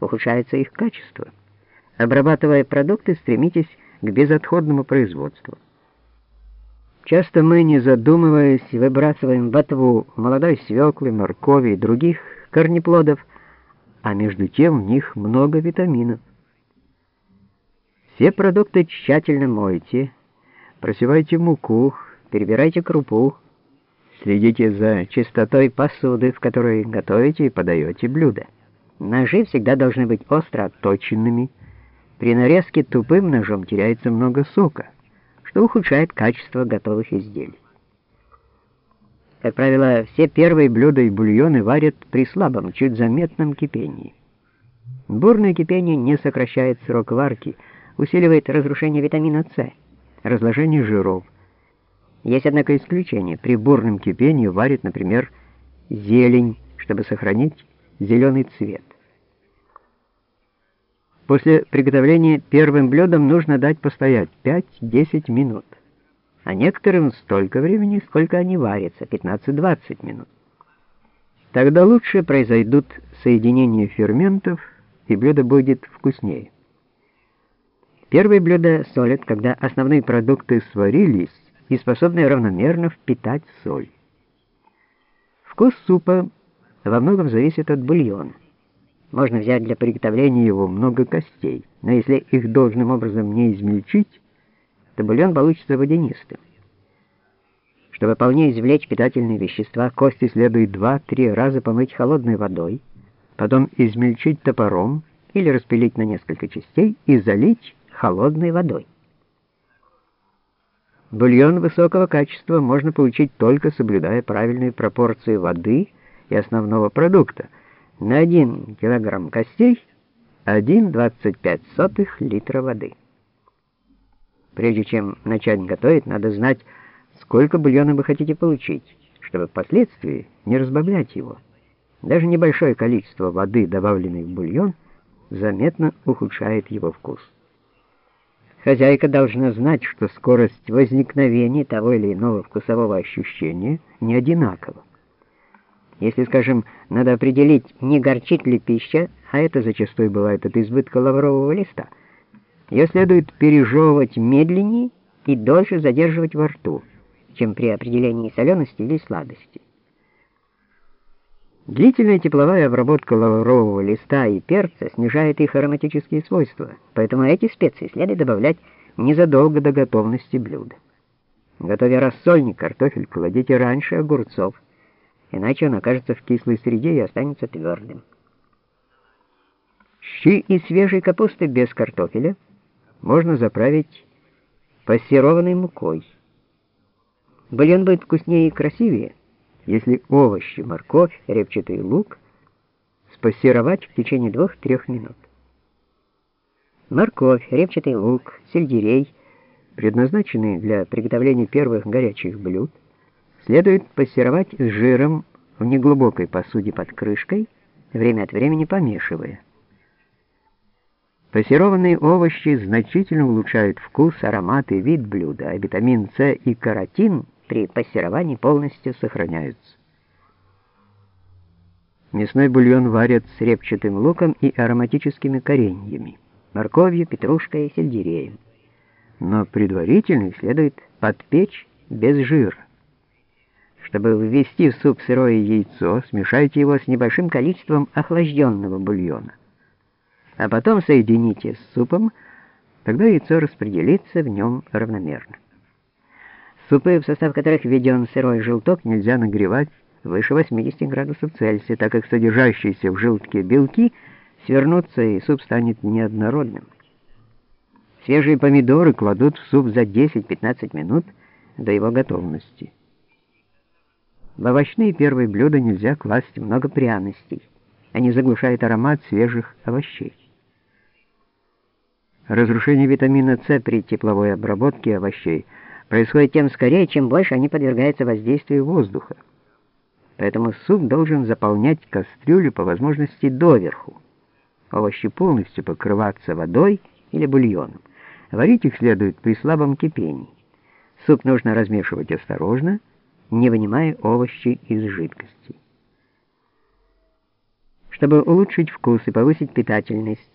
ухудшается их качество. Обрабатывая продукты, стремитесь к безотходному производству. Часто мы, не задумываясь, выбрасываем ботву молодой свеклы, моркови и других корнеплодов, а между тем в них много витаминов. Все продукты тщательно мойте, просевайте муку, перебирайте крупу, следите за чистотой посуды, в которой готовите и подаете блюда. Ножи всегда должны быть остро отточенными. При нарезке тупым ножом теряется много сока что ухудшает качество готовых изделий. Как правило, все первые блюда и бульоны варят при слабом, чуть заметном кипении. Бурное кипение не сокращает срок варки, усиливает разрушение витамина С, разложение жиров. Есть, однако, исключение. При бурном кипении варят, например, зелень, чтобы сохранить зеленый цвет. После приготовления первым блюдом нужно дать постоять 5-10 минут, а некоторым столько времени, сколько они варятся, 15-20 минут. Тогда лучше произойдут соединения ферментов, и блюдо будет вкуснее. Первые блюда солят, когда основные продукты сварились и способны равномерно впитать соль. Вкус супа во многом зависит от бульона. Можно взять для приготовления его много костей, но если их должным образом не измельчить, то бульон получится водянистым. Чтобы полнее извлечь питательные вещества, кости следует 2-3 раза помыть холодной водой, потом измельчить топором или распилить на несколько частей и залить холодной водой. Бульон высокого качества можно получить только соблюдая правильные пропорции воды и основного продукта – на 1 килограмм костей 1,25 литра воды. Прежде чем начать готовить, надо знать, сколько бульона вы хотите получить, чтобы впоследствии не разбавлять его. Даже небольшое количество воды, добавленной в бульон, заметно ухудшает его вкус. Хозяйка должна знать, что скорость возникновения того или иного вкусового ощущения не одинакова. Если, скажем, надо определить, не горчит ли пища, а это зачастую бывает от избытка лаврового листа, ее следует пережевывать медленнее и дольше задерживать во рту, чем при определении солености или сладости. Длительная тепловая обработка лаврового листа и перца снижает их ароматические свойства, поэтому эти специи следует добавлять незадолго до готовности блюда. Готовя рассольник, картофель кладите раньше огурцов, иначе он окажется в кислой среде и останется твердым. Щи из свежей капусты без картофеля можно заправить пассерованной мукой. Бульон будет вкуснее и красивее, если овощи, морковь, репчатый лук спассеровать в течение 2-3 минут. Морковь, репчатый лук, сельдерей, предназначенные для приготовления первых горячих блюд, следует пассеровать с жиром в неглубокой посуде под крышкой, время от времени помешивая. Пассерованные овощи значительно улучшают вкус, аромат и вид блюда, а витамин С и каротин при пассеровании полностью сохраняются. Мясной бульон варят с репчатым луком и ароматическими кореньями, морковью, петрушкой и сельдереем. Но предварительно следует подпечь без жира. Чтобы ввести в суп сырое яйцо, смешайте его с небольшим количеством охлажденного бульона. А потом соедините с супом, тогда яйцо распределится в нем равномерно. Супы, в состав которых введен сырой желток, нельзя нагревать выше 80 градусов Цельсия, так как содержащиеся в желтке белки свернутся, и суп станет неоднородным. Свежие помидоры кладут в суп за 10-15 минут до его готовности. В овощные первые блюда нельзя класть много пряностей. Они заглушают аромат свежих овощей. Разрушение витамина С при тепловой обработке овощей происходит тем скорее, чем больше они подвергаются воздействию воздуха. Поэтому суп должен заполнять кастрюлю по возможности доверху. Овощи полностью покрываться водой или бульоном. Варить их следует при слабом кипении. Суп нужно размешивать осторожно, не вынимая овощи из жидкости. чтобы улучшить вкус и повысить питательность.